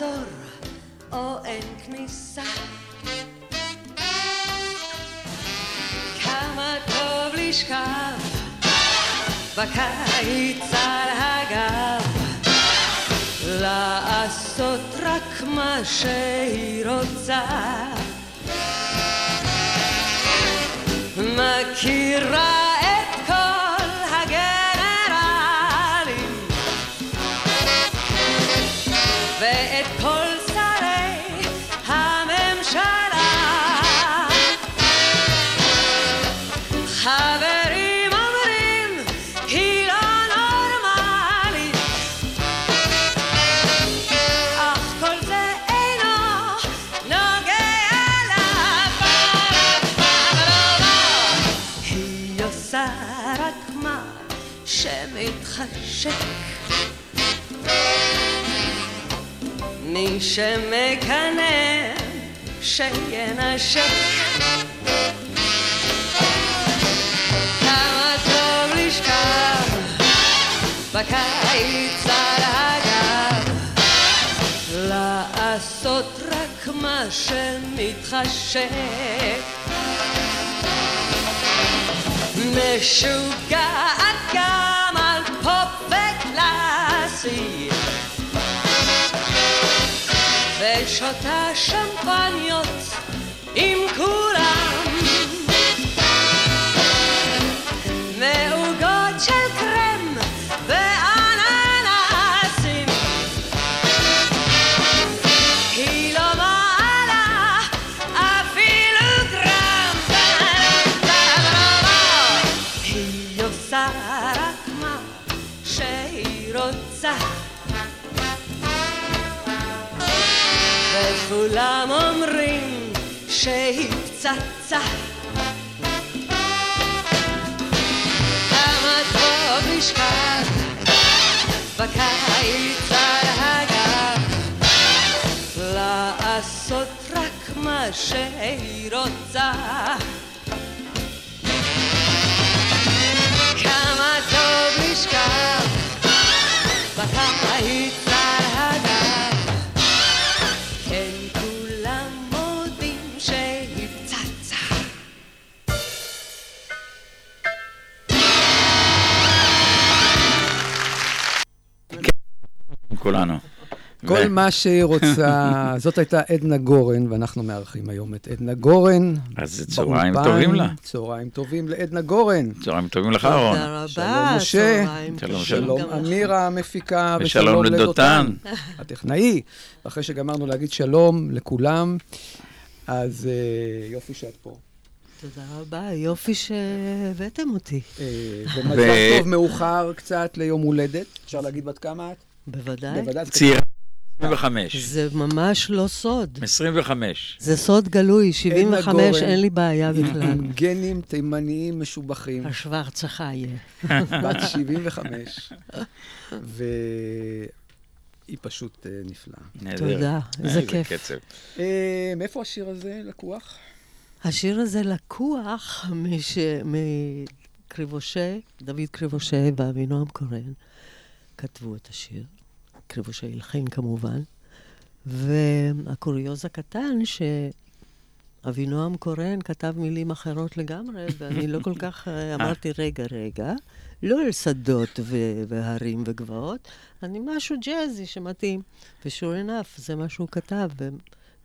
לעצור או אין כניסה. כמה טוב לשכב בקיץ על הגב, לעשות רק מה שהיא רוצה. מכירה מי שמקנא שינשק כמה טוב לשכב בקיץ על הגב. לעשות רק מה שמתחשק. משוגעת גם וקלאסי ושותה שמפניות עם כולם וכולם אומרים שהיא פצצה כמה טוב לשכב בקיץ על הגב. לעשות רק מה שהיא רוצה כל. מה שהיא רוצה, זאת הייתה עדנה גורן, ואנחנו מארחים היום את עדנה גורן. אז צהריים טובים לה. צהריים טובים לעדנה גורן. צהריים טובים לך, אהרון. תודה רבה, שלום משה. שלום, שלום אמירה המפיקה, ושלום לדותן. הטכנאי. אחרי שגמרנו להגיד שלום לכולם, אז uh, יופי שאת פה. תודה רבה, יופי שהבאתם אותי. אה, ומזל טוב מאוחר קצת ליום הולדת. אפשר להגיד בת כמה את? בוודאי. צעירה. 25. זה ממש לא סוד. 25. זה סוד גלוי, 75 אין לי בעיה בכלל. עם גנים תימניים משובחים. השוורצה חיה. בת 75. והיא פשוט אה, נפלאה. תודה, איזה כיף. אה, מאיפה השיר הזה לקוח? השיר הזה לקוח מקריבושה, דוד קריבושה ואבינועם קורן כתבו את השיר. קריבושה הלחין כמובן. והקוריוז הקטן, אבינועם קורן כתב מילים אחרות לגמרי, ואני לא כל כך אה, אמרתי, רגע, רגע, לא על שדות ו- והרים וגבעות, אני משהו ג'אזי שמתאים. ו-sure enough, זה מה שהוא כתב,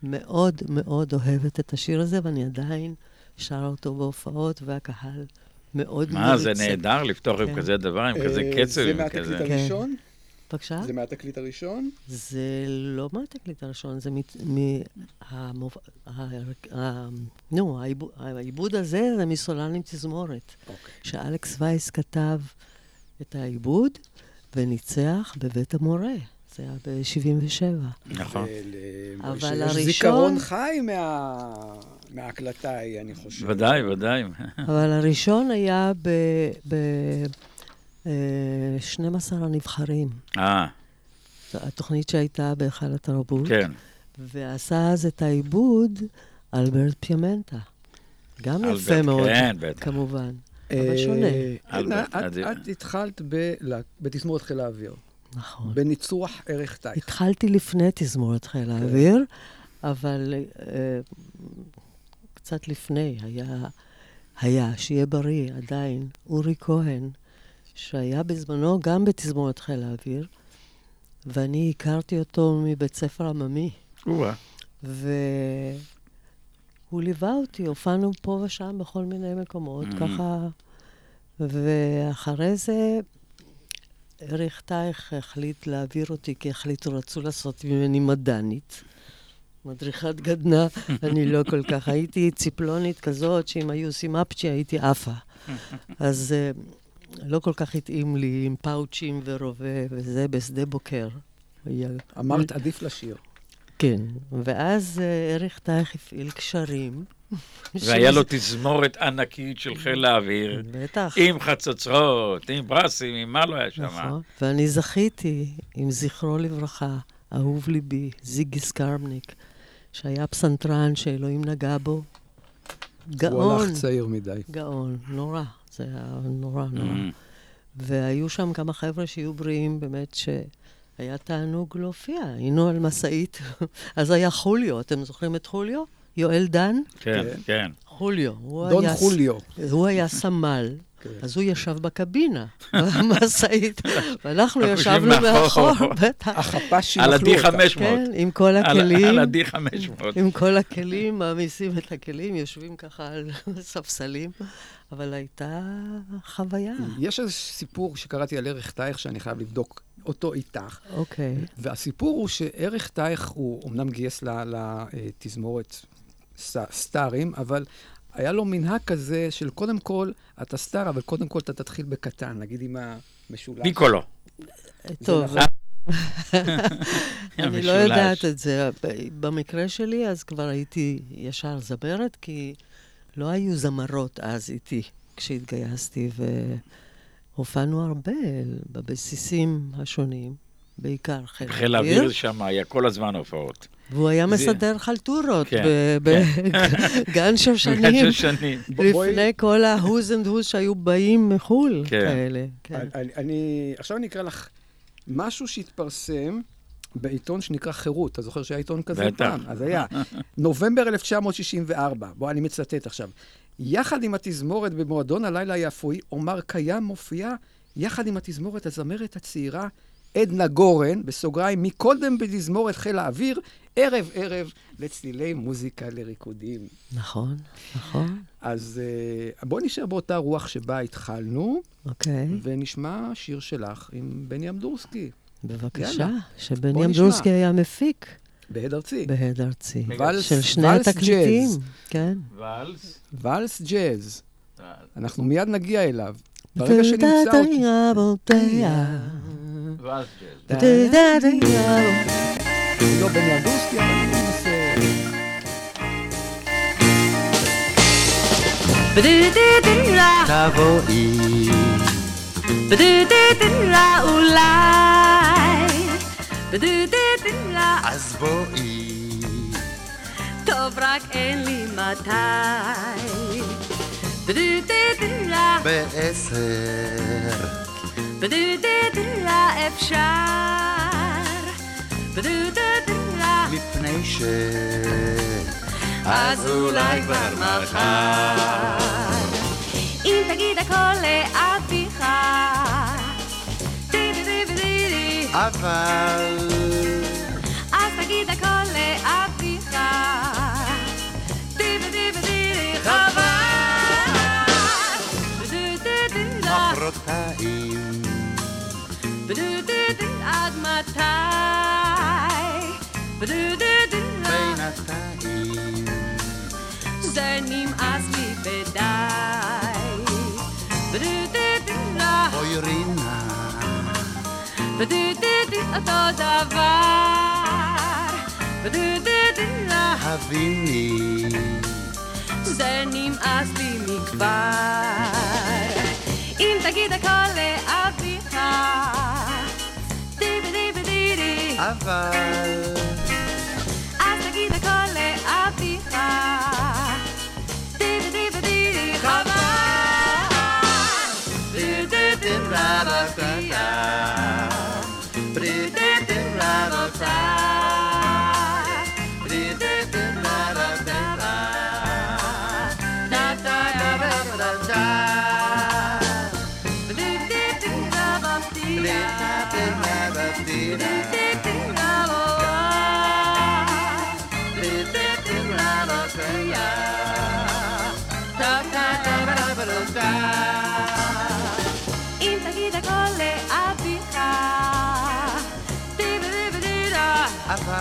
ומאוד מאוד אוהבת את השיר הזה, ואני עדיין שרה אותו בהופעות, והקהל מאוד מה, זה מרוצה. נהדר לפתוח עם כן. כזה דבר, עם כזה אה, קצב, זה עם מהתקליט כזה... כן. הראשון? בבקשה? זה מהתקליט הראשון? זה לא מהתקליט הראשון, זה מת- מ... המוב... ה... ה... נו, העיבוד, הזה זה מסולן עם תזמורת. אוקיי. שאלכס וייס כתב את העיבוד וניצח בבית המורה. זה היה ב-77. נכון. ול- אבל הראשון- זיכרון חי מה- מההקלטה ההיא, אני חושב. ודאי, ודאי. אבל הראשון היה ב-12 הנבחרים. אה, התוכנית שהייתה בהיכל התרבות. כן. ועשה אז את העיבוד אלברט פיאמנטה. גם אלברט, יפה מאוד, כן, בטח. כמובן. אבל אה, שונה. את- התחלת בתזמורת חיל האוויר, נכון. בניצוח ערך תייך. התחלתי לפני תזמורת חיל כן. האוויר, אבל אה, קצת לפני היה, היה, שיהיה בריא עדיין, אורי כהן, שהיה בזמנו גם בתזמורת חיל האוויר, ואני הכרתי אותו מבית ספר עממי. והוא ליווה אותי, הופענו פה ושם בכל מיני מקומות, Mhm. ככה... ואחרי זה אריך טייך החליט להעביר אותי, כי החליטו, רצו לעשות ממני מדענית. מדריכת גדנ"ע, אני לא כל כך. הייתי ציפלונית כזאת, שאם היו עושים אפצ'י הייתי עפה. אז אה, לא כל כך התאים לי עם פאוצ'ים ורובה וזה בשדה בוקר. אמרת, עדיף לשיר. כן, ואז אה, אריך טייך הפעיל קשרים. והיה לו תזמורת ענקית של חיל האוויר, בטח. עם חצוצרות, עם ברסים, עם מה לא היה שם. נכון. ואני זכיתי, עם זכרו לברכה, אהוב ליבי, זיגי סקרמניק, שהיה פסנתרן שאלוהים נגע בו. הוא גאון, הלך צעיר מדי. גאון, נורא. זה היה נורא נורא. Mm. והיו שם כמה חבר'ה שיהיו בריאים, באמת שהיה תענוג להופיע. היינו על משאית, אז היה חוליו, אתם זוכרים את חוליו? יואל דן? כן, כן. כן. חוליו. דון היה- חוליו. הוא היה סמל. אז הוא ישב בקבינה, במשאית, ואנחנו ישבנו מאחור. בטח. החפ"שים על אכלו אותה. ה-D500. כן, עם כל על הכלים, ה-D500. עם כל הכלים, מעמיסים את הכלים, יושבים ככה על ספסלים, אבל הייתה חוויה. יש איזה סיפור שקראתי על ערך תייך שאני חייב לבדוק אותו איתך. אוקיי, והסיפור הוא שערך תייך הוא אמנם גייס לתזמורת סטארים, אבל היה לו מנהג כזה של קודם כל, אתה סטאר, אבל קודם כל אתה תתחיל בקטן, נגיד עם המשולש. פיקולו. טוב, נכון. אני לא. יודעת את זה. במקרה שלי, אז כבר הייתי ישר זמרת, כי לא היו זמרות אז איתי כשהתגייסתי, והופענו הרבה בבסיסים השונים, בעיקר חיל חיל האוויר שם היה כל הזמן הופעות. והוא היה מסדר חלטורות כן, בגן שושנים, שש שנים. ב- בואי- לפני כל ה-who's and who's שהיו באים מחו"ל, כן. כאלה. כן. עכשיו אני אקרא לך משהו שהתפרסם בעיתון שנקרא חירות. אתה זוכר שהיה עיתון כזה בטח. פעם? אז היה. נובמבר 1964, בוא, אני מצטט עכשיו. יחד עם התזמורת במועדון הלילה היפוי, עומר קיים מופיעה יחד עם התזמורת הזמרת הצעירה עדנה גורן, בסוגריים, מקודם בתזמורת חיל האוויר, ערב-ערב לצלילי מוזיקה לריקודים. נכון, נכון, אז uh, בואי נשאר באותה רוח שבה התחלנו, אוקיי. ונשמע שיר שלך עם בני אמדורסקי, בבקשה, יאללה. שבני. אמדורסקי היה מפיק בהד ארצי. בהד ארצי. ואלס- של שני ואלס התקליטים, ג'אז. כן. ואלס. ואלס ג'אז. אנחנו מיד נגיע אליו. ברגע שנמצא אותי... ואלס ג'אז. לא בני אמדורסקי, אבל אני מנסה... תבואי, אולי, בדודדלה, אז בואי, טוב רק אין לי מתי. בדודדלה, בעשר, בדודדלה אפשר. בדודדלה, מפני ש... אז אולי כבר מחר. אם תגיד הכל לאביך, די-די-די-די-די, אבל אז תגיד הכל לאביך, די-די-די-די-די, חבל. די-די-די-די-די, מחרתיים די-די-די-די, עד מתי? די-די-די-די, בינתיים זה נמאס לי ודי. די-די-די-די, אוי רינה די-די-די, אותו דבר. די-די-די, הביני זה נמאס לי מכבר. אם תגיד הכל לאביך, אבל אז תגיד הכל לאביך,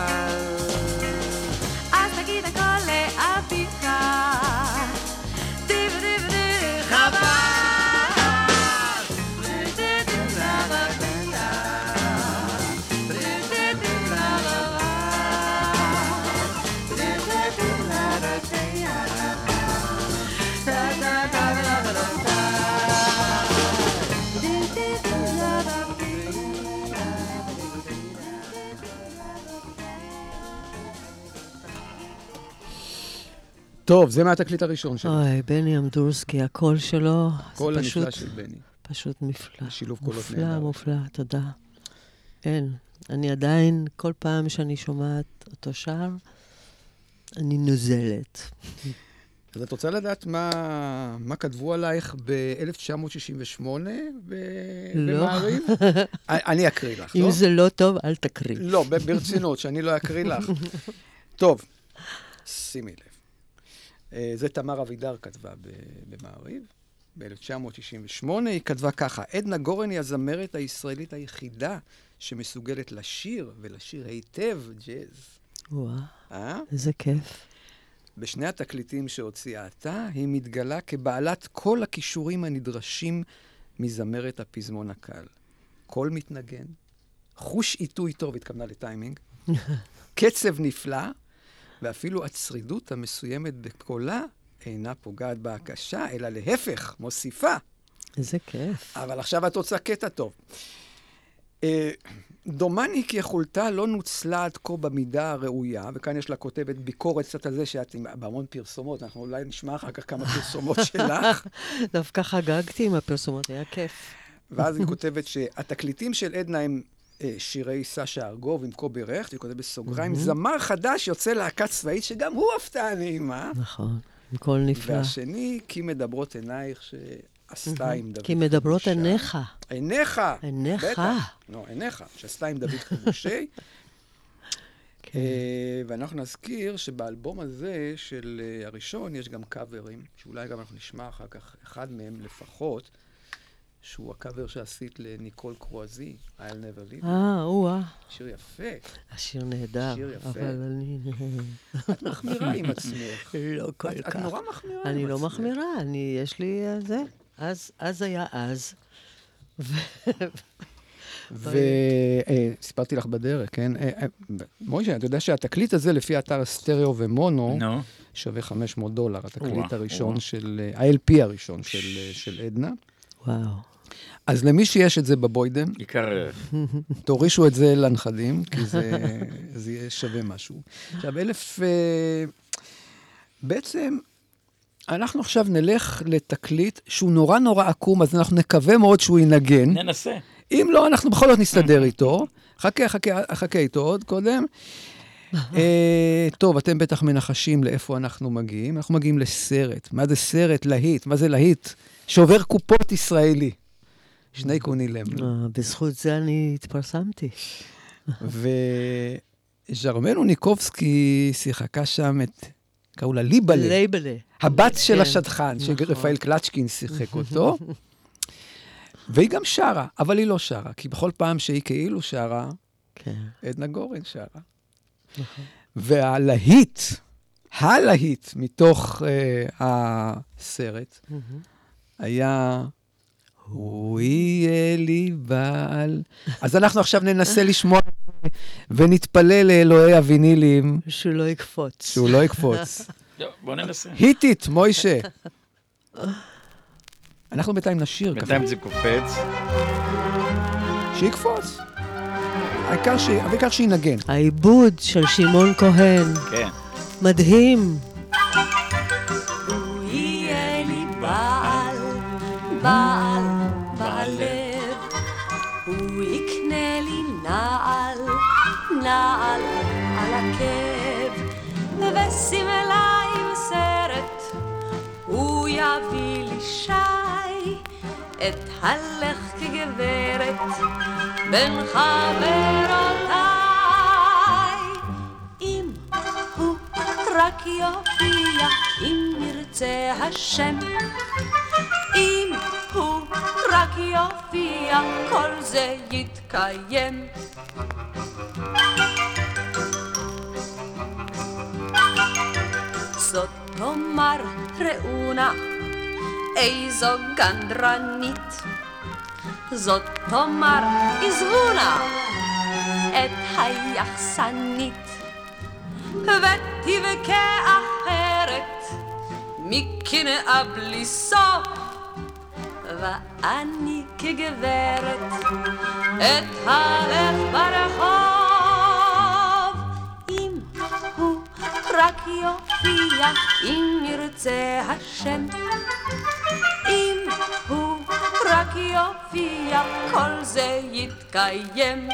אבל טוב, זה מהתקליט הראשון שלו. אוי, בני אמדורסקי, הקול שלו, קול זה הנפלא של בני. פשוט נפלא. שילוב קולות מופלא, נהדר. מופלא, תודה. אין. אני עדיין, כל פעם שאני שומעת אותו שר, אני נוזלת. אז את רוצה לדעת מה, מה כתבו עלייך ב-1968 ב- לא. במעריב? אני- אקריא לך, אם טוב? זה לא טוב, אל תקריא. לא, ברצינות, שאני לא אקריא לך. טוב, שימי לב. אה, זה תמר אבידר כתבה במעריב, ב-1968. היא כתבה ככה: עדנה גורן היא הזמרת הישראלית היחידה שמסוגלת לשיר, ולשיר היטב ג'אז. וואו, אה? איזה כיף. בשני התקליטים שהוציאה עתה, היא מתגלה כבעלת כל הכישורים הנדרשים מזמרת הפזמון הקל. קול מתנגן, חוש עיתוי טוב, התכוונה לטיימינג, קצב נפלא, ואפילו הצרידות המסוימת בקולה אינה פוגעת בהקשה, אלא להפך, מוסיפה. איזה כיף. אבל עכשיו את רוצה קטע טוב. אה, דומני כי יכולתה לא נוצלה עד כה במידה הראויה, וכאן יש לה כותבת ביקורת קצת על זה שאת עם בהמון פרסומות, אנחנו אולי נשמע אחר כך כמה פרסומות שלך, דווקא חגגתי עם הפרסומות, היה כיף. ואז היא כותבת שהתקליטים של עדנה הם שירי סשה ארגוב עם קובי רכט, היא כותבת בסוגריים, זמר חדש יוצא להקה צבאית, שגם הוא הפתעה נעימה. נכון, קול נפלא. והשני, כי מדברות עינייך שעשתה עם דוד כי מדברות. עיניך. עיניך. עיניך. בטח. לא, עיניך, שעשתה עם דוד חבושי. כן. אה, ואנחנו נזכיר שבאלבום הזה של אה, הראשון יש גם קאברים, שאולי גם אנחנו נשמע אחר כך אחד מהם לפחות, שהוא הקאבר שעשית לניקול קרואזי, I'll never leave. אה, או-אה. שיר יפה. השיר נהדר, שיר יפה. אבל אני... את מחמירה עם עצמך. לא כל את- כך. את נורא מחמירה עם עצמך. אני לא מחמירה, אני, יש לי אה, זה. אז, אז היה אז. וסיפרתי לך בדרך, כן? אה, אה, מוישה, אתה יודע שהתקליט הזה, לפי אתר סטריאו ומונו, נו, שווה 500 דולר, התקליט הראשון. של, אה, ה-LP הראשון של, אה, של עדנה. וואו. אז למי שיש את זה בבוידם. תורישו את זה לנכדים, כי זה, זה יהיה שווה משהו. עכשיו, אלף... אה, בעצם, אנחנו עכשיו נלך לתקליט שהוא נורא נורא עקום, אז אנחנו נקווה מאוד שהוא ינגן. ננסה. אם לא, אנחנו בכל זאת נסתדר איתו. חכה, חכה, חכה איתו עוד קודם. אה, טוב, אתם בטח מנחשים לאיפה אנחנו מגיעים. אנחנו מגיעים לסרט. מה זה סרט? להיט. מה זה להיט? שובר קופות ישראלי. שני קונילם. אה, בזכות זה אני התפרסמתי. וז'רמנו ניקובסקי שיחקה שם את, קראו לה ליבלה. לייבלה. הבת של כן, השדכן, נכון. שרפאל קלצ'קין שיחק אותו. והיא גם שרה, אבל היא לא שרה, כי בכל פעם שהיא כאילו שרה, כן. עדנה גורן שרה. נכון. והלהיט, הלהיט מתוך uh, הסרט, היה הוא יהיה לי בעל. אז אנחנו עכשיו ננסה לשמוע ונתפלל לאלוהי הווינילים שהוא לא יקפוץ. שהוא לא יקפוץ. לא, בוא ננסה. היטית, מוישה. אנחנו בינתיים נשיר ככה. בינתיים זה קופץ. שיקפוץ. העיקר ש- העיקר שינגן. העיבוד של שמעון כהן, כן. מדהים. הוא יהיה לי בעל, בעל נעל על עקב. ושמלה עם סרט, הוא יביא לי שי. את הלך כגברת בין חברותיי. אם הוא רק יופיע, אם ירצה השם. אם רק יופיע, כל זה יתקיים. זאת תאמר ראונה, איזו גנדרנית. זאת תאמר עזבו נא את היחסנית. ותבכה אחרת מקנאה בלי סוף ואני כגברת אתהלך ברחוב. אם הוא רק יופיע אם ירצה השם. אם הוא רק יופיע כל זה יתקיים.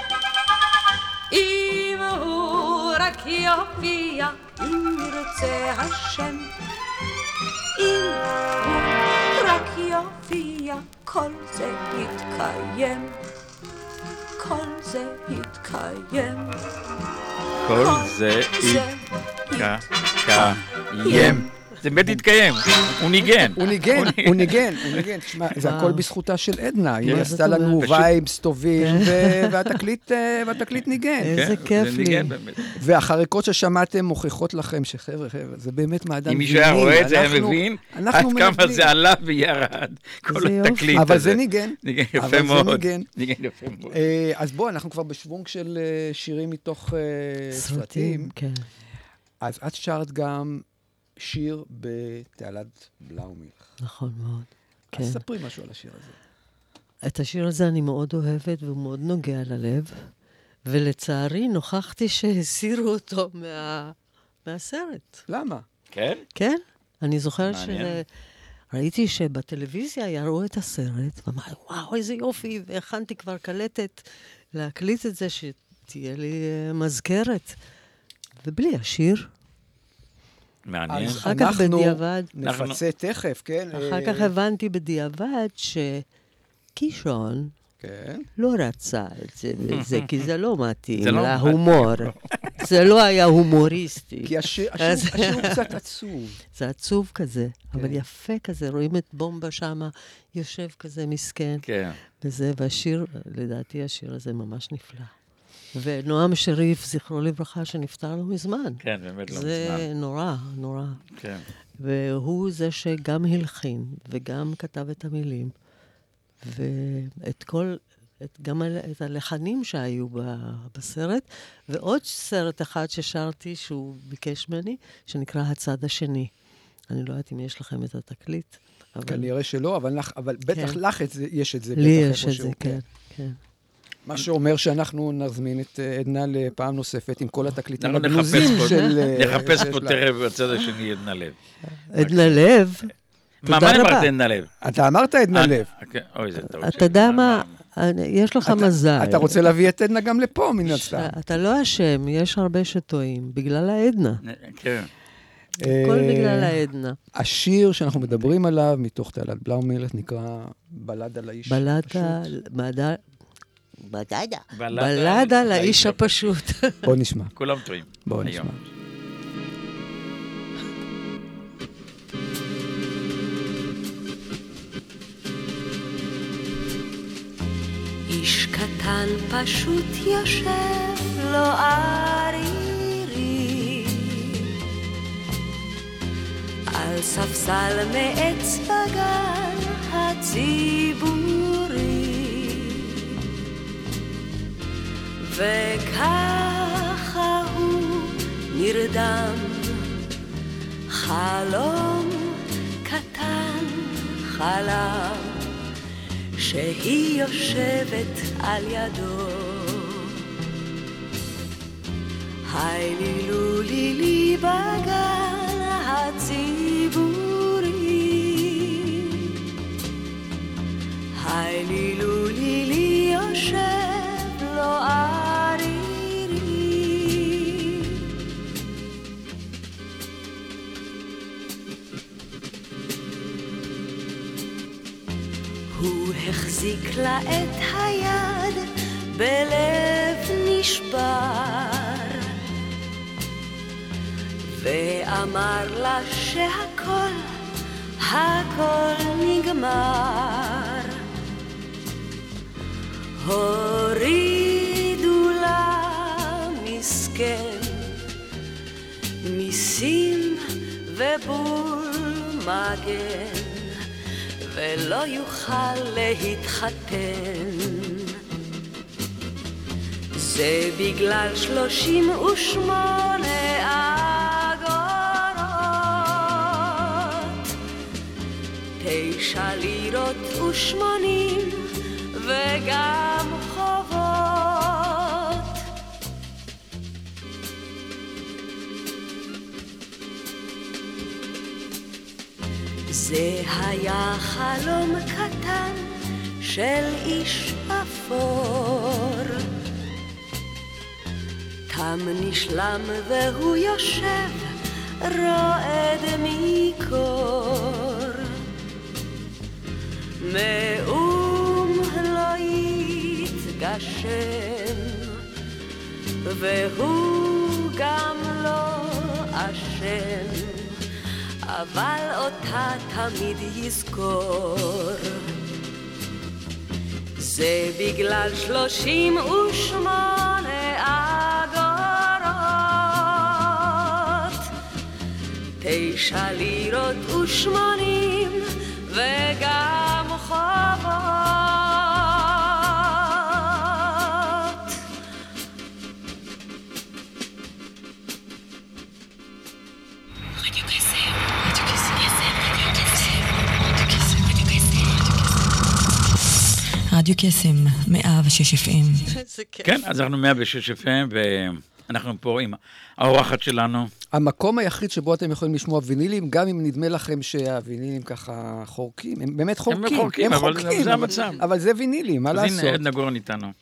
אם הוא רק יופיע, אם ירצה השם. אם הוא יופיע, כל זה יתקיים. כל זה יתקיים. כל זה יתקיים. זה באמת יתקיים. הוא ניגן. הוא ניגן, הוא ניגן, הוא ניגן. תשמע, זה הכל בזכותה של עדנה. היא כן. עשתה לנו וייבס טובים, והתקליט אה, והתקליט ניגן. איזה כן, כיף זה לי. והחריקות ששמעתם מוכיחות לכם שחבר'ה, חבר'ה, זה באמת מעדן אם מישהו היה. רואה את זה, היה אנחנו- מבין עד כמה. זה עלה וירד, כל. התקליט הזה. אבל זה ניגן. יפה מאוד. ניגן. יפה מאוד. אה, אז בואו, אנחנו כבר בשוונג של אה, שירים מתוך אה, סרטים. סרטים, כן. אז את שרת גם שיר בתעלת בלאומילך. נכון מאוד. כן. אז ספרי משהו על השיר הזה. את השיר הזה אני מאוד אוהבת והוא מאוד נוגע ללב, ולצערי נוכחתי שהסירו אותו מה... מהסרט. למה? כן? כן? אני זוכרת. שזה... ראיתי שבטלוויזיה יראו את הסרט, ואמרתי, וואו, איזה יופי, והכנתי כבר קלטת להקליט את זה, שתהיה לי אה, מזכרת. ובלי השיר. מעניין. אחר כך אנחנו בדיעבד. נפצה תכף, כן? אחר אה, כך הבנתי בדיעבד שקישון כן. לא רצה את זה וזה, כי זה לא מתאים זה לא להומור. זה לא היה הומוריסטי. כי השיר הוא קצת עצוב. זה עצוב כזה, אבל כן. יפה כזה, רואים את בומבה שמה, יושב כזה מסכן, כן. וזה, והשיר, לדעתי השיר הזה ממש נפלא. ונועם שריף, זכרו לברכה, שנפטר לא מזמן. כן, באמת לא זה מזמן. נורא, נורא. כן. והוא זה שגם הלחין וגם כתב את המילים, ואת כל, את, גם את הלחנים שהיו ב- בסרט, ועוד סרט אחד ששרתי שהוא ביקש ממני, שנקרא הצד השני. אני לא יודעת אם יש לכם את התקליט, אבל כנראה שלא, אבל לך- אבל בטח כן. לך את זה- יש את זה. לי בטח יש את זה, כן, כן. מה שאומר שאנחנו נזמין את אה, עדנה לפעם נוספת עם כל התקליטים הגנוזים של... אה, נחפש פה. תכף בצד השני עדנה לב. עדנה לב, מה. אמרת עדנה לב? אתה אמרת עדנה אה, לב. כן, אוי, זה טעות. אתה. יודע מה, יש לך אתה- מזל. אתה רוצה להביא את עדנה גם לפה, מן הסתם. אתה לא אשם, יש הרבה שטועים, בגלל העדנה. כן. הכל בגלל העדנה. השיר שאנחנו מדברים עליו, מתוך תעלת בלאומילך, נקרא בלד על האיש. בלדה, הפשוט. בלדה, בלדה, לאיש הפשוט. בוא נשמע, כולם טועים. בוא. נשמע. איש קטן פשוט יושב לו ערירי על ספסל מעץ בגן הציבורי וככה הוא נרדם חלום קטן חלם שהיא יושבת על ידו. היי לי לו לי לי בגן הציבורי. היי לי החזיק לה את היד בלב נשבר. ואמר לה שהכל, הכל נגמר. הורידו לה מסכן מיסים ובול מגן ולא יוכל להתחתן. זה בגלל שלושים ושמונה אגורות, תשע לירות ושמונים וגם זה היה חלום קטן של איש אפור. תם נשלם והוא יושב רועד מקור. מאום לא יתגשם, והוא גם לא אשם. אבל אותה תמיד יזכור. זה בגלל שלושים ושמונה אגורות, תשע לירות ושמונים וגם רדיו קסם, 106 FM. כן, אז אנחנו 106 FM, ואנחנו פה עם האורחת שלנו. המקום היחיד שבו אתם יכולים לשמוע וינילים, גם אם נדמה לכם שהווינילים ככה חורקים, הם באמת חורקים. חורקים, אבל זה- זה המצב. אבל זה וינילים, מה אז לעשות? הנה, עדנה גורן איתנו.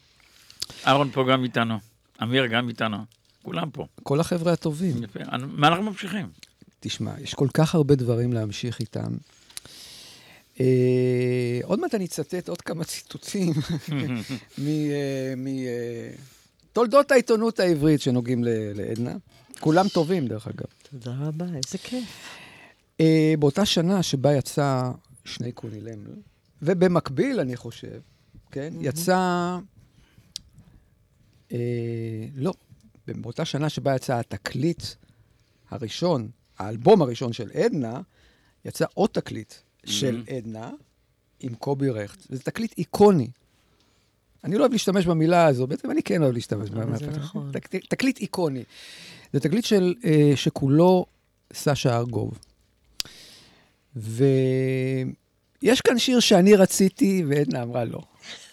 אהרון פה גם איתנו. אמיר גם איתנו. כולם פה. כל החבר'ה הטובים. יפה. מה אנחנו ממשיכים? תשמע, יש כל כך הרבה דברים להמשיך איתם. אה, עוד מעט אני אצטט עוד כמה ציטוטים מתולדות העיתונות העברית שנוגעים ל- לעדנה. כולם טובים, דרך אגב. תודה רבה, איזה כיף. אה, באותה שנה שבה יצא שני קונילם, ובמקביל, אני חושב, כן, יצא... אה, לא, באותה שנה שבה יצא התקליט הראשון, האלבום הראשון של עדנה, יצא עוד תקליט של עדנה עם קובי רכט. זה תקליט איקוני. אני לא אוהב להשתמש במילה הזו, בעצם אני כן אוהב להשתמש במילה. זה נכון. תק- תקליט איקוני. זה תקליט של, אה, שכולו סשה ארגוב. ויש כאן שיר שאני רציתי, ועדנה אמרה לא.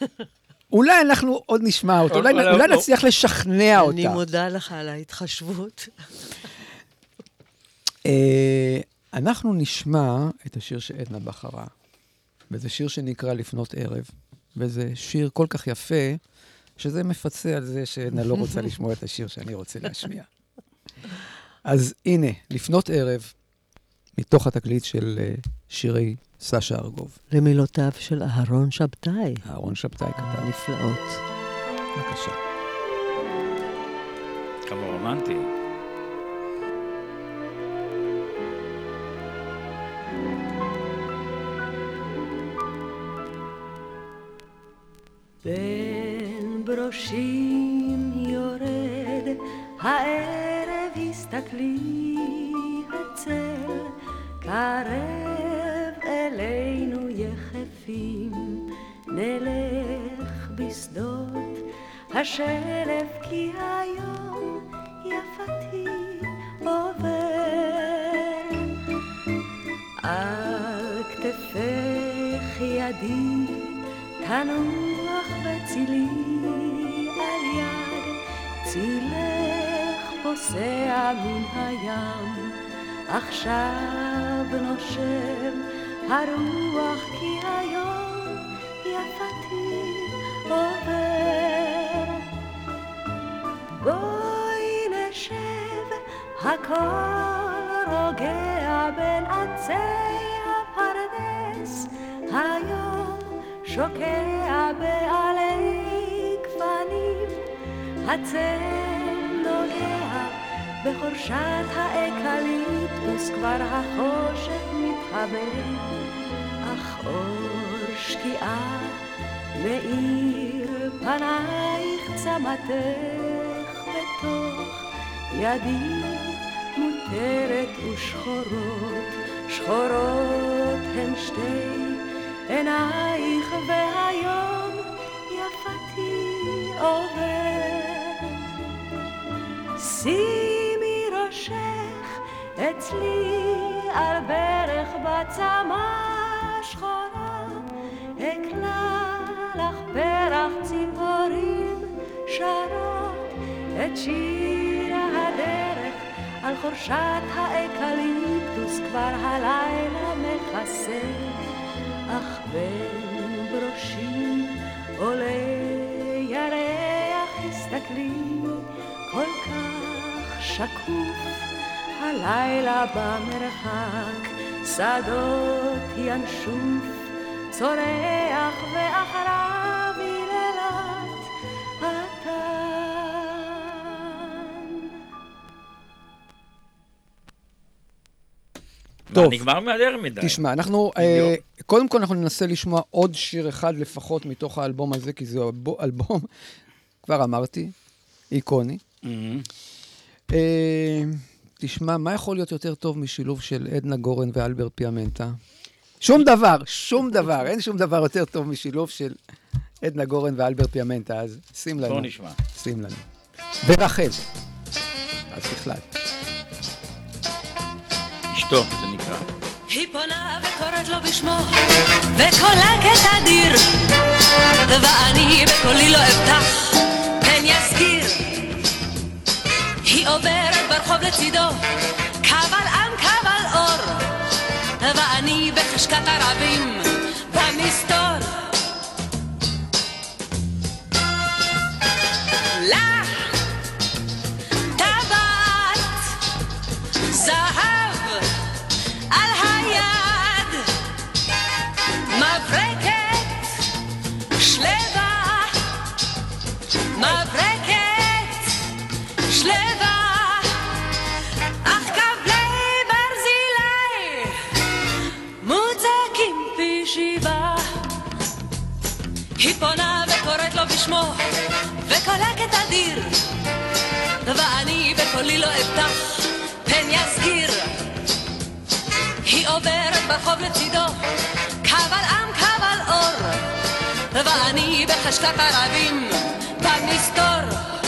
אולי אנחנו עוד נשמע אותו, אולי, אולי- אולי לא. נצליח לשכנע אותה. אני מודה לך על ההתחשבות. אנחנו נשמע את השיר שעדנה בחרה, וזה שיר שנקרא לפנות ערב. וזה שיר כל כך יפה, שזה מפצה על זה שעדנה לא רוצה לשמוע את השיר שאני רוצה להשמיע. אז הנה, לפנות ערב, מתוך התקליט של אה, שירי סשה ארגוב. למילותיו של אהרון שבתאי. אהרון שבתאי כתב. נפלאות. בבקשה. כמה רומנטי. בין ברושים יורד הערב הסתכלי הצל קרב אלינו יחפים נלך בשדות השלף כי היום יפתי עובר. על כתפך ידי תנוח בצילי על יד צילך פוסע מן הים. עכשיו נושם הרוח כי היום יפתי עובר. בואי נשב הכל רוגע בין עצי הפרדס. היום שוקע בעלי גפנים הצל נוגע בחורשת האקליפטוס כבר החושך מתחבא אך אור שקיעה מאיר פנייך צמתך בתוך ידי מוטרת ושחורות שחורות הן שתי עינייך והיום יפתי עובר. שימי ראשך אצלי על ברך בצמא שחורה. אקלע לך פרח ציפורים שרות את שיר הדרך. על חורשת האקליפטוס כבר הלילה מכסה אך בין בראשי עולה ירח הסתכלי כל כך שקוף הלילה במרחק שדות ינשוף צורח ואחריו טוב. נגמר מהר מדי. תשמע, אנחנו, אה, קודם כל אנחנו ננסה לשמוע עוד שיר אחד לפחות מתוך האלבום הזה, כי זה אלבום- כבר אמרתי, איקוני. מהמם. אה, תשמע, מה יכול להיות יותר טוב משילוב של עדנה גורן ואלבר פיאמנטה? שום דבר, שום דבר, אין שום דבר יותר טוב משילוב של עדנה גורן ואלבר פיאמנטה, אז שים לנו. בואו נשמע. שים לנו. ורחל. אז בכלל. אשתו, זה נקרא. היא פונה וקוראת לו בשמו, וקולה כתדיר, ואני בקולי לא אפתח, פן יזכיר. היא עוברת ברחוב לצידו, קבל עם קבל אור, ואני בחשכת הרבים, במסתור. וקולה כתדיר ואני בקולי לא אפתח פן יזכיר היא עוברת ברחוב לצידו, קבל עם קבל אור, ואני בחשכת הרבים במסתור.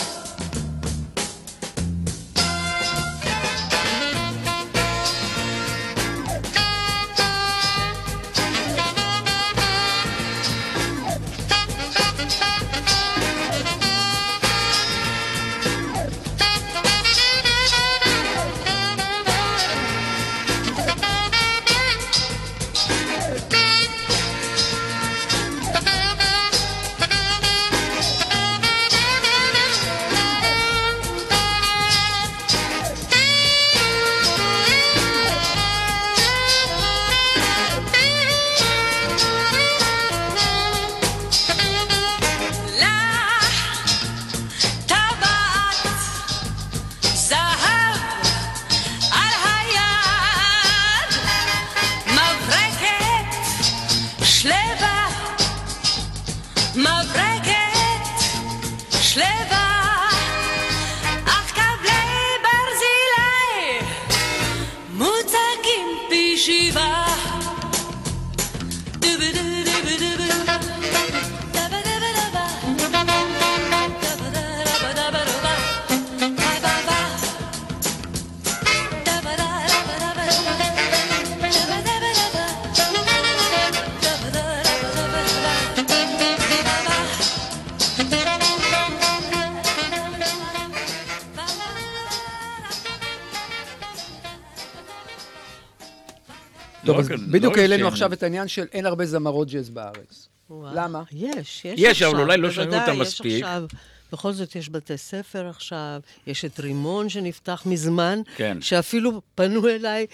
העלינו עכשיו את העניין של אין הרבה זמרות ג'אז בארץ. למה? יש, יש יש, אבל אולי לא שמעו אותם מספיק. עכשיו. בכל זאת יש בתי ספר עכשיו, יש את רימון שנפתח מזמן, כן. שאפילו פנו אליי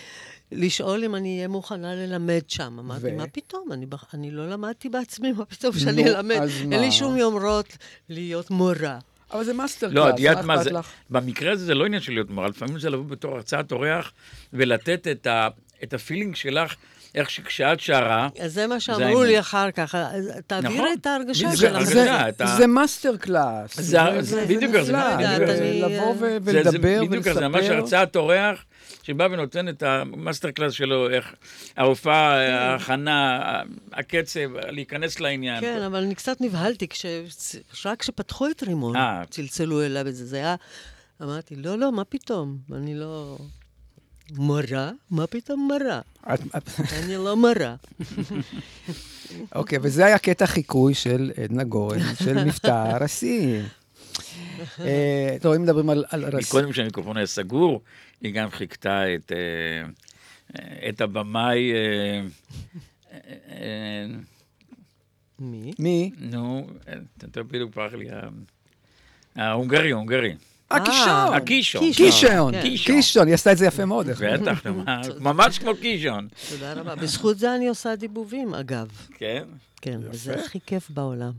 לשאול אם אני אהיה מוכנה ללמד שם. אמרתי, ו? מה פתאום? אני, בח- אני לא למדתי בעצמי, מה פתאום שאני נו, אלמד? אין מה? לי שום יומרות להיות מורה. אבל זה master לא, class, את יודעת מה מה אכפת זה, לך? במקרה הזה זה לא עניין של להיות מורה, לפעמים זה לבוא בתור הרצאת אורח ולתת את, ה, את ה feeling שלך, איך שכשאת שרה, אז זה מה זה שאמרו. לי אחר כך, תעביר נכון. את ההרגשה בדיוק, זה-. זה-. אתה- זה master class. זה- זה- זה- זה בדיוק, זה- זה לבוא זה, זה ולדבר בדיוק כזה, ממש ולספר. הרצאת אורח שבא ונותן את ה master class שלו, איך ההופעה, ההכנה, הקצב, להיכנס לעניין. כן, אבל אני קצת נבהלתי. רק כשפתחו את רימון, אה. צלצלו אליי וזה, זה היה... אמרתי, לא, לא, מה פתאום? אני לא... מורה? מה פתאום את- אני לא מורה. אוקיי, וזה היה קטע חיקוי של עדנה גורן, של מבטא רסי. אה, טוב, אם מדברים על רסי... קודם כשהמיקרופון היה סגור, היא גם חיכתה את, אה, אה, את הבמאי, מי? מי? נו, אתה בדיוק ברח לי, ההונגרי, ההונגרי. הקישון. הקישון. קישון. כן. קישון, היא עשתה את זה יפה מאוד. בטח, ממש כמו קישון. תודה רבה. בזכות זה אני עושה דיבובים, אגב. כן? כן, וזה הכי כיף בעולם.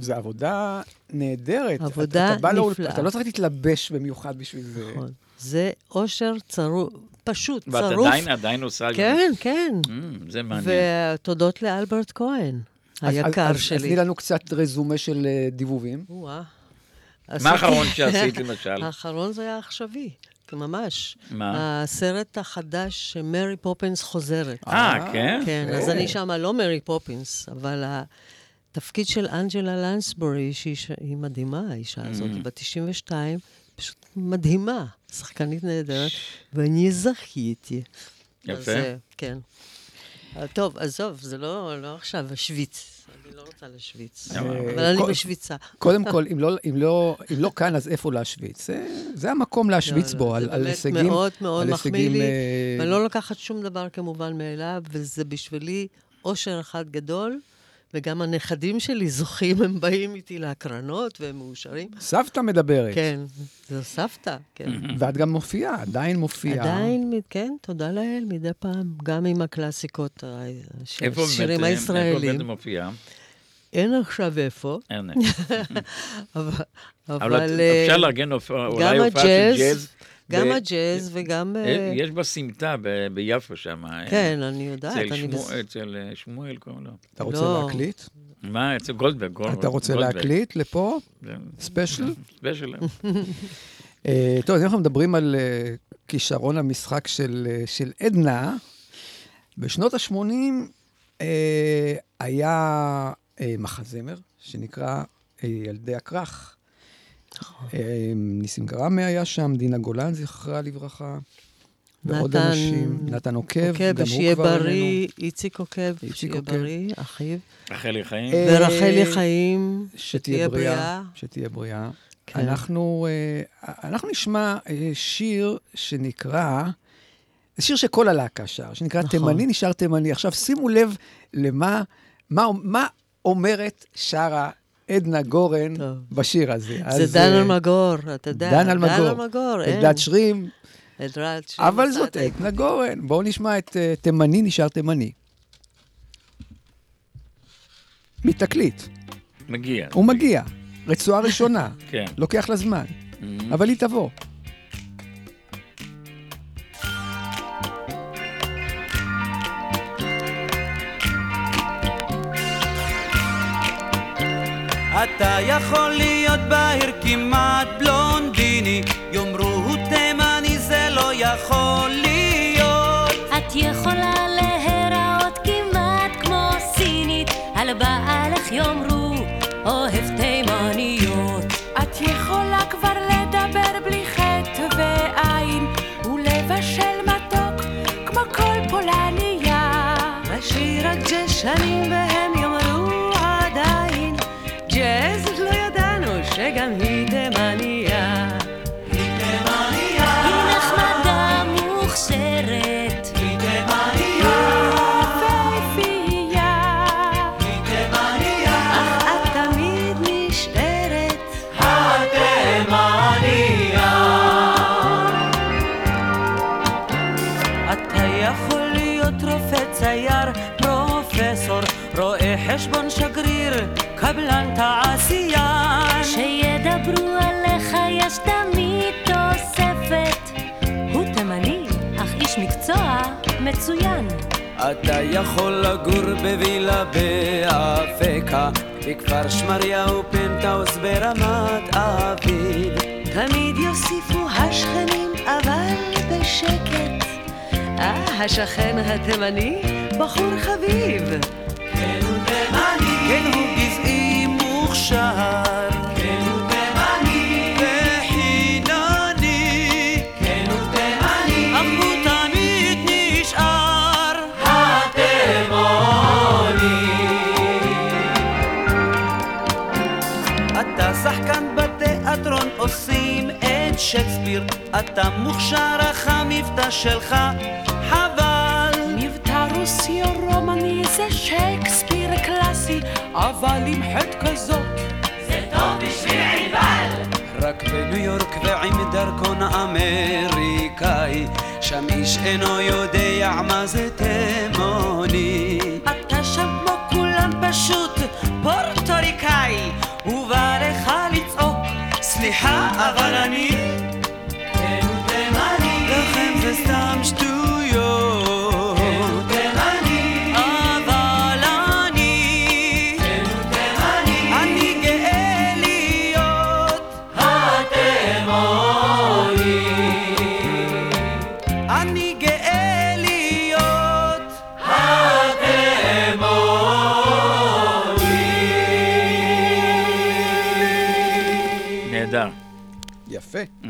זו עבודה נהדרת. עבודה נפלאה. אתה לא צריך להתלבש במיוחד בשביל זה. נכון. זה אושר צרוף, פשוט, ואת צרוף. עדיין, עדיין עושה... כן, כן. Mm, זה מעניין. ותודות לאלברט כהן, היקר אז- אז שלי. תני לנו קצת רזומה של אה, דיבובים. וואה. מה האחרון שעשית, למשל? האחרון זה היה עכשווי, ממש. מה? הסרט החדש שמרי פופינס חוזרת. אה, כן? כן, אז אני שמה לא מרי פופינס, אבל התפקיד של אנג'לה לנסבורי, שהיא מדהימה, האישה הזאת, היא בת 92, פשוט מדהימה, שחקנית נהדרת, ואני זכיתי. יפה. אז, אה, כן. אה, טוב, עזוב, זה לא לא עכשיו השוויץ. אני לא רוצה להשוויץ. אה, אבל אני כל- בשוויצה. קודם כל, אם לא- לא אם לא כאן, אז איפה להשוויץ? זה- זה המקום להשוויץ בו, על זה על באמת הישגים. מאוד מאוד מחמיא הישגים, לי, אה, ואני לא לוקחת שום דבר כמובן מאליו, וזה בשבילי אושר אחד גדול, וגם הנכדים שלי זוכים, הם באים איתי להקרנות והם מאושרים. סבתא מדברת. כן, זו סבתא, כן. ואת גם מופיעה, עדיין מופיעה. עדיין, כן, תודה לאל, מדי פעם, גם עם הקלאסיקות, השירים אה, איפה הישראלים. באמת מופיע? אין עכשיו איפה, אין. אבל... אבל אבל, אה, אפשר לארגן אולי הופעה של הג'אז, ג'אז. גם הג'אז וגם... אה, אה, יש בסמטה ביפו שם. אה, כן, אני יודעת, אצל שמואל קוראים לו. אתה רוצה לא. להקליט? מה, אצל גולדברג. גול- אתה רוצה. להקליט לפה? special? special. אה, טוב, אז אנחנו מדברים על כישרון המשחק של, של עדנה. בשנות ה-80 היה מחזמר שנקרא ילדי הכרך. אה, ניסים גרמי היה שם, דינה גולן, זכרה לברכה. ועוד נתן- אנשים, נתן עוקב, עוקב, גם הוא כבר איננו. בריא, איציק עוקב, איציק שיהיה עוקב. בריא, אחיו. רחלי חיים. אה, ורחלי חיים, שתהיה בריאה. שתהיה בריאה. כן. אנחנו, אה, אנחנו נשמע שיר שנקרא, זה שיר שכל הלהקה שר, שנקרא נכון. תימני נשאר תימני. עכשיו, שימו לב למה מה, מה אומרת שרה עדנה גורן טוב. בשיר הזה. אז, זה דן אה, אלמגור, אתה יודע. דן אלמגור. דן אלמגור, אין. אלדד שרים, אלדד שרים. אבל זאת עדנה גורן. בואו נשמע את אה, תימני נשאר תימני. מתקליט, מגיע. הוא מגיע. רצועה ראשונה, כן. לוקח לה זמן, Mhm. אבל היא תבוא. אתה יכול להיות בהיר כמעט בלונדיני, יאמרו הוא תימני זה לא יכול להיות. את יכולה להיראות כמעט כמו סינית, על בעלך יאמרו אוהב קבלן תעשיין. שידברו עליך יש תמיד תוספת. הוא תימני, אך איש מקצוע מצוין. אתה יכול לגור בווילה באפקה, בכפר שמריהו פנטהאוס ברמת אביב. תמיד יוסיפו השכנים, אבל בשקט. אה, השכן התימני, בחור חביב. כן, הוא גזעי מוכשר. כן, הוא תימני. וחינני. כן, הוא תימני. אך הוא תמיד נשאר. אתה שחקן בתיאטרון, עושים את שייקספיר. אתה מוכשר, אך המבטא שלך חבל. מבטא רוסי או רומני זה שייקספיר קלאסי, אבל עם חטא כזאת. רק בניו יורק ועם דרכון אמריקאי, שם איש אינו יודע מה זה תימוני. אתה שם כמו כולם פשוט פורטוריקאי. ובא לך לצעוק, סליחה, אבל אני... נהדר. יפה. Mhm.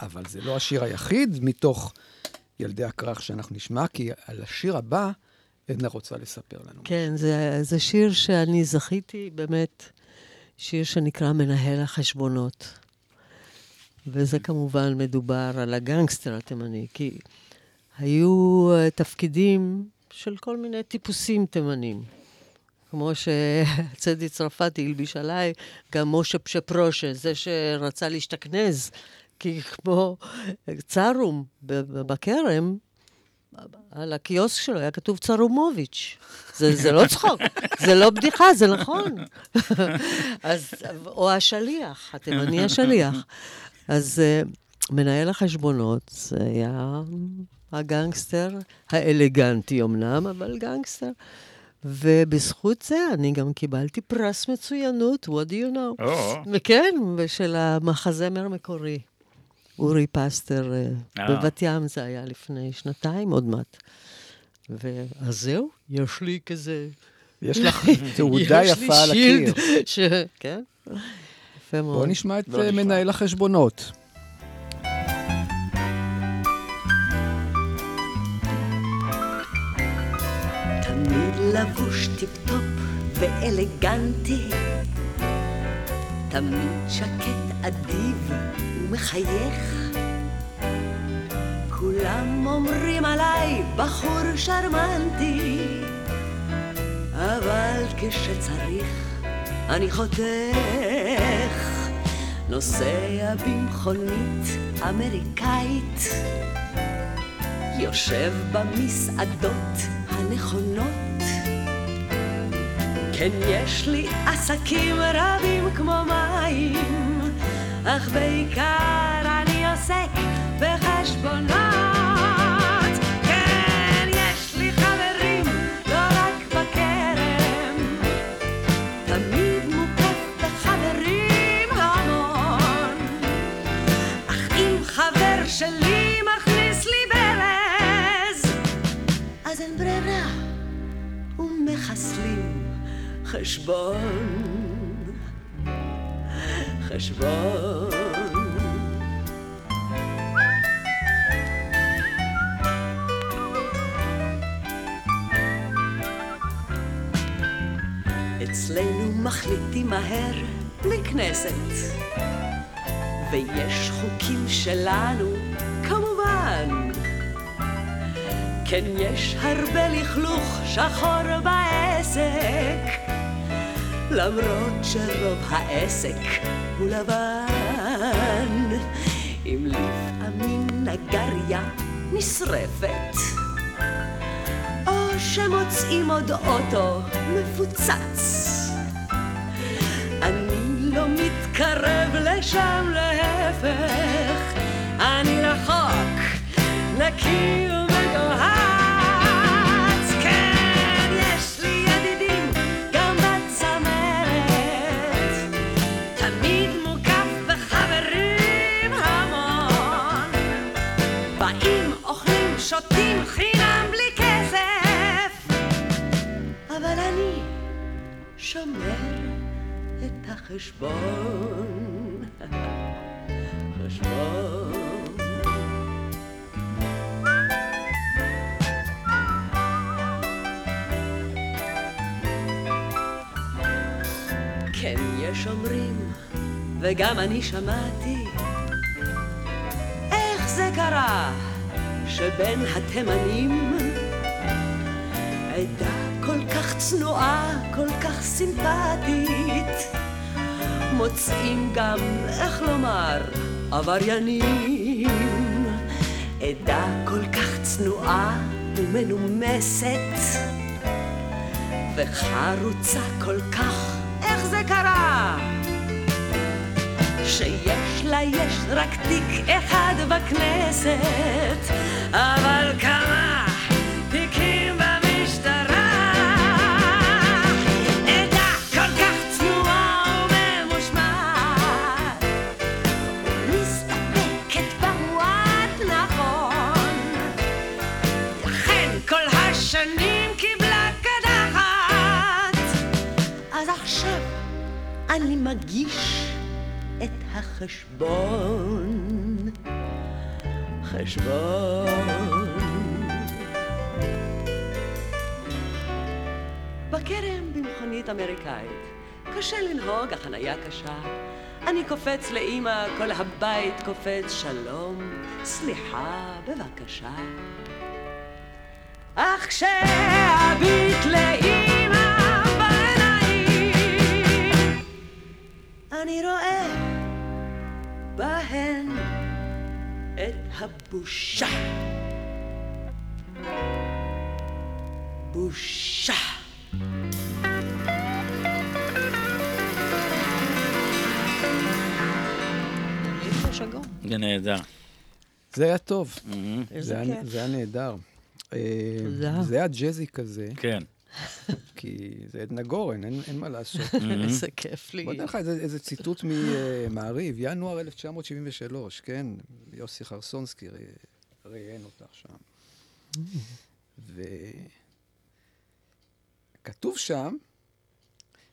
אבל זה לא השיר היחיד מתוך ילדי הכרך שאנחנו נשמע, כי על השיר הבא עדנה רוצה לספר לנו. כן, זה, זה שיר שאני זכיתי, באמת, שיר שנקרא מנהל החשבונות. וזה כמובן מדובר על הגנגסטר התימני, כי היו אה, תפקידים של כל מיני טיפוסים תימנים. כמו שצדי צרפתי הלביש עליי, גם משה פשפרושה, זה שרצה להשתכנז, כי כמו צרום בכרם, על הקיוסק שלו היה כתוב צרומוביץ'. זה, זה לא צחוק, זה לא בדיחה, זה נכון. אז, או השליח, התימני השליח. אז uh, מנהל החשבונות היה הגנגסטר האלגנטי אמנם, אבל גנגסטר. ובזכות זה אני גם קיבלתי פרס מצוינות, what do you know? או. וכן, ושל המחזמר המקורי. אורי פסטר, אה. בבת ים זה היה לפני שנתיים, עוד מעט. ואז זהו, יש לי כזה... יש לך תעודה יפה על הקיר. ש... כן? יפה מאוד. בואו נשמע את בוא. מנהל החשבונות. לבוש טיפ-טופ ואלגנטי, תמיד שקט אדיב ומחייך. כולם אומרים עליי בחור שרמנטי, אבל כשצריך אני חותך. נוסע במכונית אמריקאית, יושב במסעדות הנכונות. כן, יש לי עסקים רבים כמו מים, אך בעיקר אני עוסק בחשבונות. חשבון, חשבון. אצלנו מחליטים מהר בלי כנסת, ויש חוקים שלנו, כמובן. כן, יש הרבה לכלוך שחור בעסק, למרות שרוב העסק הוא לבן. אם לפעמים נגריה נשרפת, או שמוצאים עוד אוטו מפוצץ. אני לא מתקרב לשם, להפך, אני רחוק, נקי כן, יש אומרים, וגם אני שמעתי, איך זה קרה שבין התימנים עדה כל כך צנועה, כל כך סימפטית, מוצאים גם, איך לומר, עבריינים. עדה כל כך צנועה ומנומסת, וחרוצה כל כך, שיש לה יש רק תיק אחד בכנסת, אבל כמה תיקים במשטרה. עדה כל כך צנועה וממושמעת, מסתפקת נכון. לכן כל השנים אני מגיש את החשבון. חשבון. בכרם במכונית אמריקאית. קשה לנהוג, החניה קשה. אני קופץ לאימא, כל הבית קופץ שלום, סליחה, בבקשה. אך כשאביט לאימא בעיניים, אני רואה בהן את הבושה. בושה. זה נהדר. זה היה טוב. איזה זה היה- כיף. זה היה נהדר. אה. זה היה ג'אזי כזה, כן. כי זה עדנה גורן, אין אין מה לעשות. איזה כיף לי. בוא נראה לך איזה, איזה ציטוט ממעריב, ינואר 1973, כן? יוסי חרסונסקי ראיין אותך שם. וכתוב שם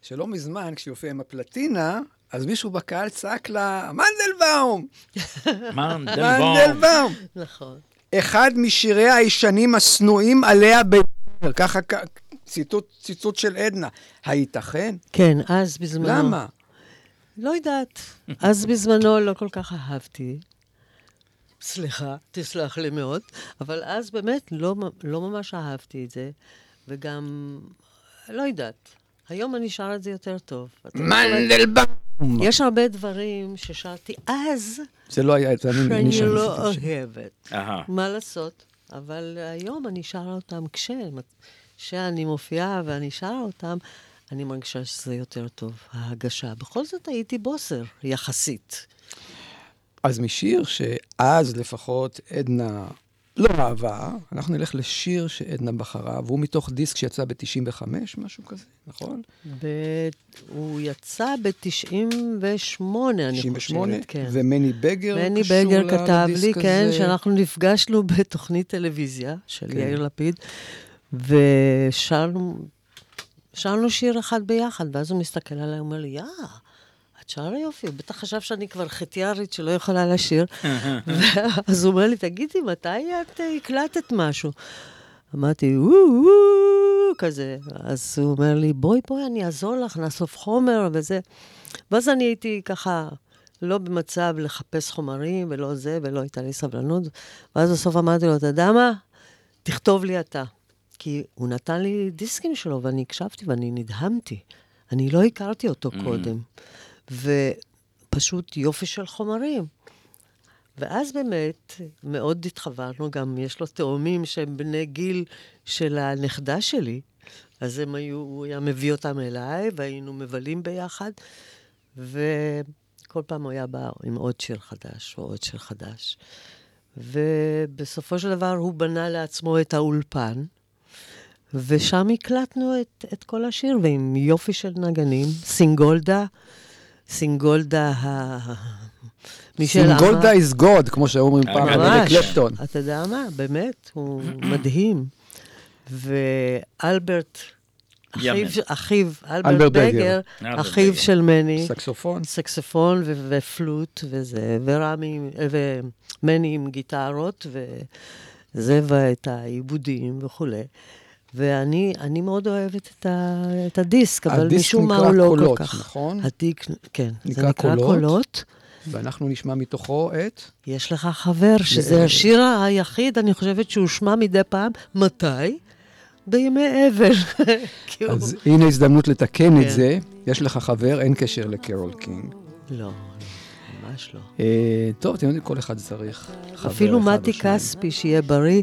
שלא מזמן, כשהיא הופיעה עם הפלטינה, אז מישהו בקהל צעק לה, מנדלבאום! מנדלבאום. נכון. אחד משיריה הישנים השנואים עליה ב... ככה ציטוט, ציטוט של עדנה. הייתכן? כן, אז בזמנו. למה? לא יודעת. אז בזמנו לא כל כך אהבתי. סליחה, תסלח לי מאוד, אבל אז באמת לא, לא ממש אהבתי את זה, וגם, לא יודעת. היום אני שרה את זה יותר טוב. מנדלבאום! יש הרבה דברים ששרתי אז, זה לא היה, זה אני שאני. לא אוהבת. מה לעשות? אבל היום אני שרה אותם כש... כשאני מופיעה ואני שרה אותם, אני מרגישה שזה יותר טוב, ההגשה. בכל זאת הייתי בוסר, יחסית. אז משיר שאז לפחות עדנה לא אהבה, אנחנו נלך לשיר שעדנה בחרה, והוא מתוך דיסק שיצא ב-95, משהו כזה, נכון? ב... הוא יצא ב-98, אני 98, חושבת, כן. ומני בגר מני קשור בגר כתב לי, לדיסק כן, הזה. שאנחנו נפגשנו בתוכנית טלוויזיה של כן. יאיר לפיד, ושרנו שרנו שיר אחד ביחד, ואז הוא מסתכל עליי, הוא אומר לי, יא, את שרה יופי, הוא בטח חשב שאני כבר חטיארית שלא יכולה לשיר. אז הוא אומר לי, תגידי, מתי את אה, הקלטת משהו? אמרתי, וואו, כזה. אז הוא אומר לי, בואי, בואי, אני אעזור לך, נאסוף חומר וזה. ואז אני הייתי ככה לא במצב לחפש חומרים ולא זה, ולא הייתה לי סבלנות. ואז בסוף אמרתי לו, אתה יודע מה? תכתוב לי אתה. כי הוא נתן לי דיסקים שלו, ואני הקשבתי ואני נדהמתי. אני לא הכרתי אותו Mm. קודם. ופשוט יופי של חומרים. ואז באמת, מאוד התחברנו, גם יש לו תאומים שהם בני גיל של הנכדה שלי, אז הם היו, הוא היה מביא אותם אליי, והיינו מבלים ביחד, וכל פעם הוא היה בא עם עוד שיר חדש, או עוד שיר חדש. ובסופו של דבר הוא בנה לעצמו את האולפן, ושם הקלטנו את, את כל השיר, ועם יופי של נגנים, סינגולדה, סינגולדה ה... מישל סינגולדה is God, כמו שהיו אומרים פעם ממש. קלפטון. אתה יודע מה? באמת, הוא מדהים. ואלברט, אחיו. אחיו, אלברט בגר. אחיו. של מני, סקסופון. סקסופון ו- ופלוט וזה, ורמי, ומני עם גיטרות, וזווה את העיבודים וכולי. ואני אני מאוד אוהבת את, ה, את הדיסק, אבל הדיסק משום מה נקרא הוא לא קולות, כל כך. נכון? הדיק, כן, זה נקרא נקרא קולות. קולות. ואנחנו נשמע מתוכו את... יש לך חבר, שזה השיר היחיד, אני חושבת שהושמע מדי פעם. מתי? בימי אבל. אז הנה הזדמנות לתקן את כן. זה. יש לך חבר, אין קשר לקרול קינג. לא, לא, ממש לא. אה, טוב, אתם יודעים, כל אחד צריך חבר אפילו אחד או מתי שניים. כספי, שיהיה בריא,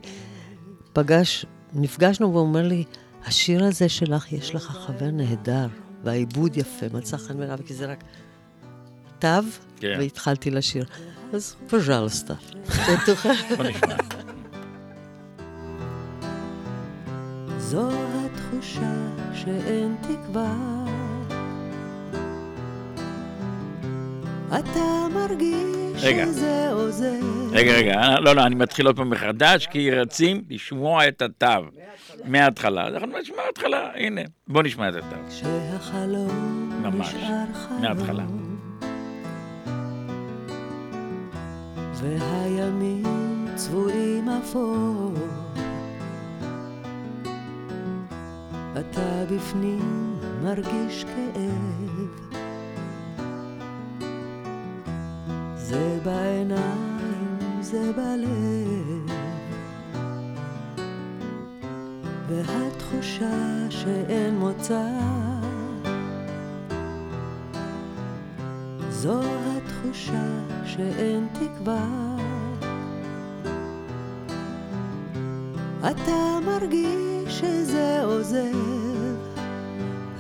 פגש, נפגשנו והוא אומר לי, השיר הזה שלך, יש לך חבר נהדר, והעיבוד יפה, מצא חן בעיניו, כי זה רק תו, כן. והתחלתי לשיר. אז פז'לסטה. זו התחושה שאין תקווה. אתה מרגיש רגע. רגע, רגע, לא, לא, אני מתחיל עוד פעם מחדש, כי רצים לשמוע את התו מההתחלה. אז אנחנו נשמע התחלה, הנה, בוא נשמע את התו. כשהחלום ממש. מההתחלה. והימים צבועים אפור. אתה בפנים מרגיש כאב. זה בעיניים, זה בלב. והתחושה שאין מוצא. זו התחושה שאין תקווה. אתה מרגיש שזה עוזב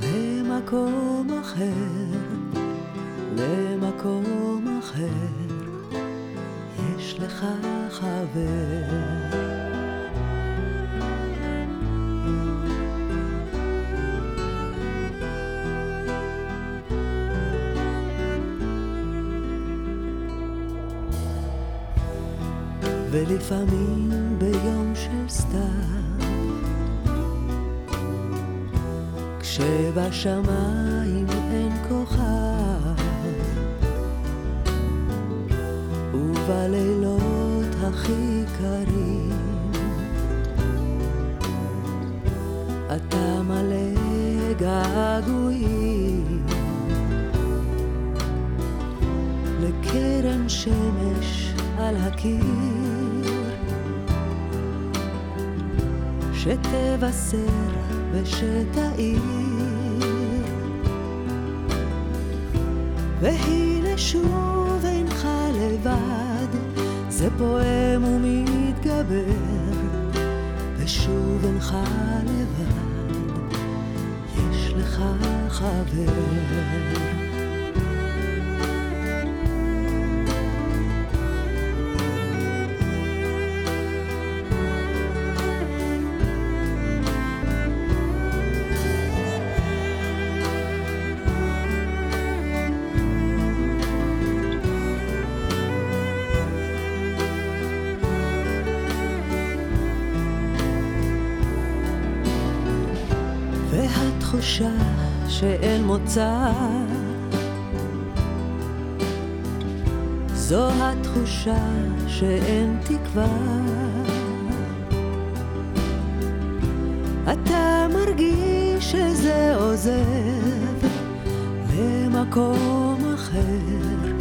למקום אחר, למקום אחר. יש לך חבר. ולפעמים ביום של סתיו, כשבשמיים ובלילות הכי קרים, אתה מלא געגועים לקרן שמש על הקיר. שתבשר ושתאיר. והנה שוב זה פועם ומתגבר, ושוב אינך לבד, יש לך חבר. התחושה שאין מוצא. זו התחושה שאין תקווה. אתה מרגיש שזה עוזב למקום אחר,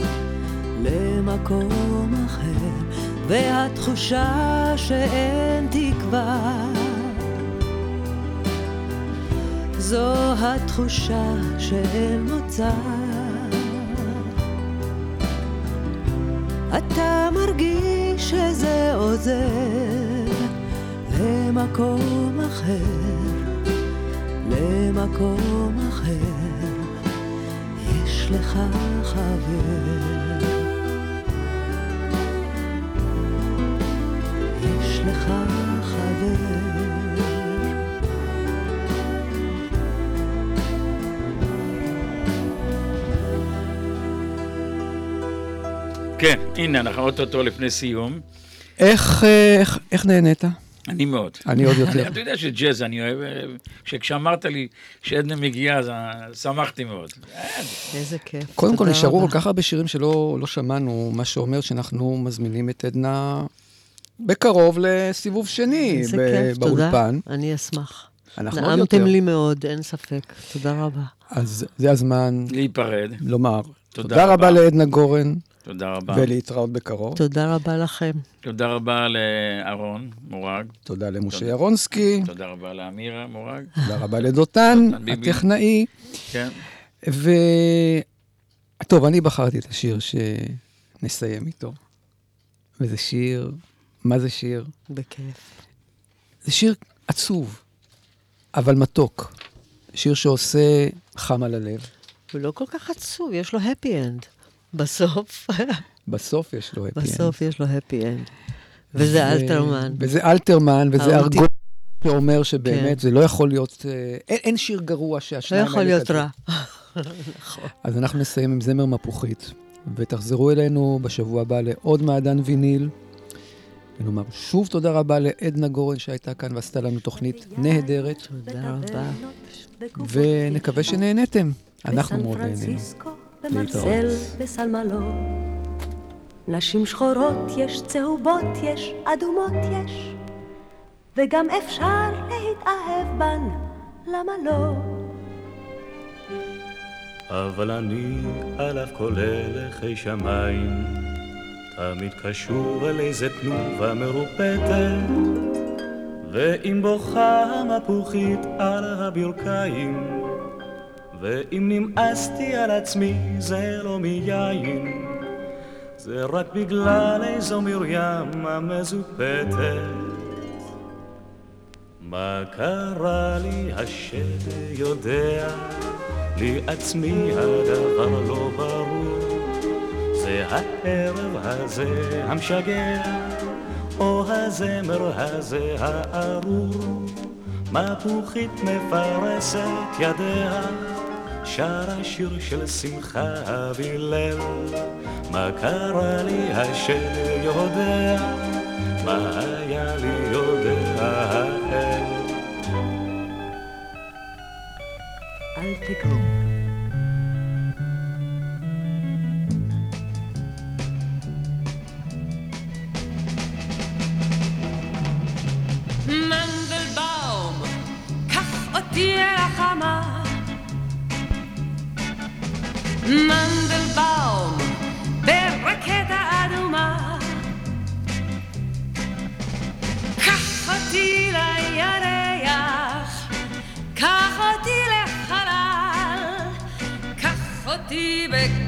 למקום אחר, והתחושה שאין תקווה. זו התחושה שאין מוצא. אתה מרגיש שזה עוזר למקום אחר, למקום אחר, יש לך חבר. כן, הנה, אנחנו אוטוטו לפני סיום. איך, אה, איך, איך נהנית? אני מאוד. אני עוד יותר. אתה יודע שג'אז אני אוהב, אה, כשאמרת לי שעדנה מגיעה, אז אה, שמחתי מאוד. איזה כיף. קודם כל, נשארו. כל כך הרבה שירים שלא לא שמענו, מה שאומר שאנחנו מזמינים את עדנה בקרוב לסיבוב שני איזה ב- כיף, תודה. באולפן. אני אשמח. אנחנו עוד יותר. נעמתם לי מאוד, אין ספק. תודה רבה. אז זה הזמן להיפרד. לומר תודה תודה רבה. רבה לעדנה גורן, תודה רבה. ולהתראות בקרוב. תודה רבה לכם. תודה רבה לאהרון מורג. תודה למשה. ירונסקי, תודה רבה לאמירה מורג. תודה רבה לדותן. הטכנאי. כן. ו... טוב, אני בחרתי את השיר שנסיים איתו. וזה שיר, מה זה שיר? בכיף. זה שיר עצוב, אבל מתוק. שיר שעושה חם על הלב. הוא לא כל כך עצוב, יש לו happy end. בסוף, בסוף יש לו happy end. בסוף יש לו happy end. וזה אלתרמן. וזה אלתרמן, וזה ארגון שאומר שבאמת כן. זה לא יכול להיות... אה, אין, שיר גרוע לא שהשניים יכול האלה להיות. רע. אז אנחנו נסיים עם זמר מפוחית, ותחזרו אלינו בשבוע הבא לעוד מעדן ויניל. ונאמר שוב תודה רבה לעדנה גורן שהייתה כאן ועשתה לנו תוכנית נהדרת, תודה רבה. ונקווה שנהנתם. אנחנו מאוד נהנינו. במרסל, בסלמלו. נשים שחורות יש, צהובות יש, אדומות יש, וגם אפשר להתאהב בן, למה לא? אבל אני על אף כל הלכי שמיים, תמיד קשור אל איזה תנובה מרופטת, ואם בוכה המפוחית על הברכיים, ואם נמאסתי על עצמי זה לא מיין, זה רק בגלל איזו מרים המזופתת. מה קרה לי השד יודע, לי עצמי הדבר לא ברור. זה הערב הזה המשגע, או הזמר הזה הארור. מפוחית מפרסת ידיה, שרה שיר של שמחה והלל. מה קרה לי השד יודע, מה היה לי יודע האל. אל תגעו.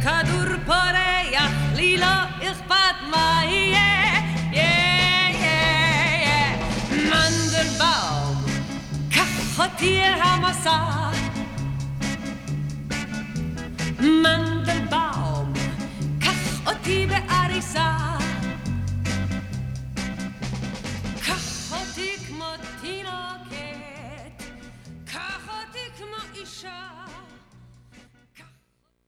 אותי בכדור פורח, לי לא אכפת מה יהיה. יה, יה, יה. מנדלבאום, קח אותי אל המסע. מנדלבאום, קח אותי בעריסה. קח אותי כמו תינוקת, קח אותי כמו אישה.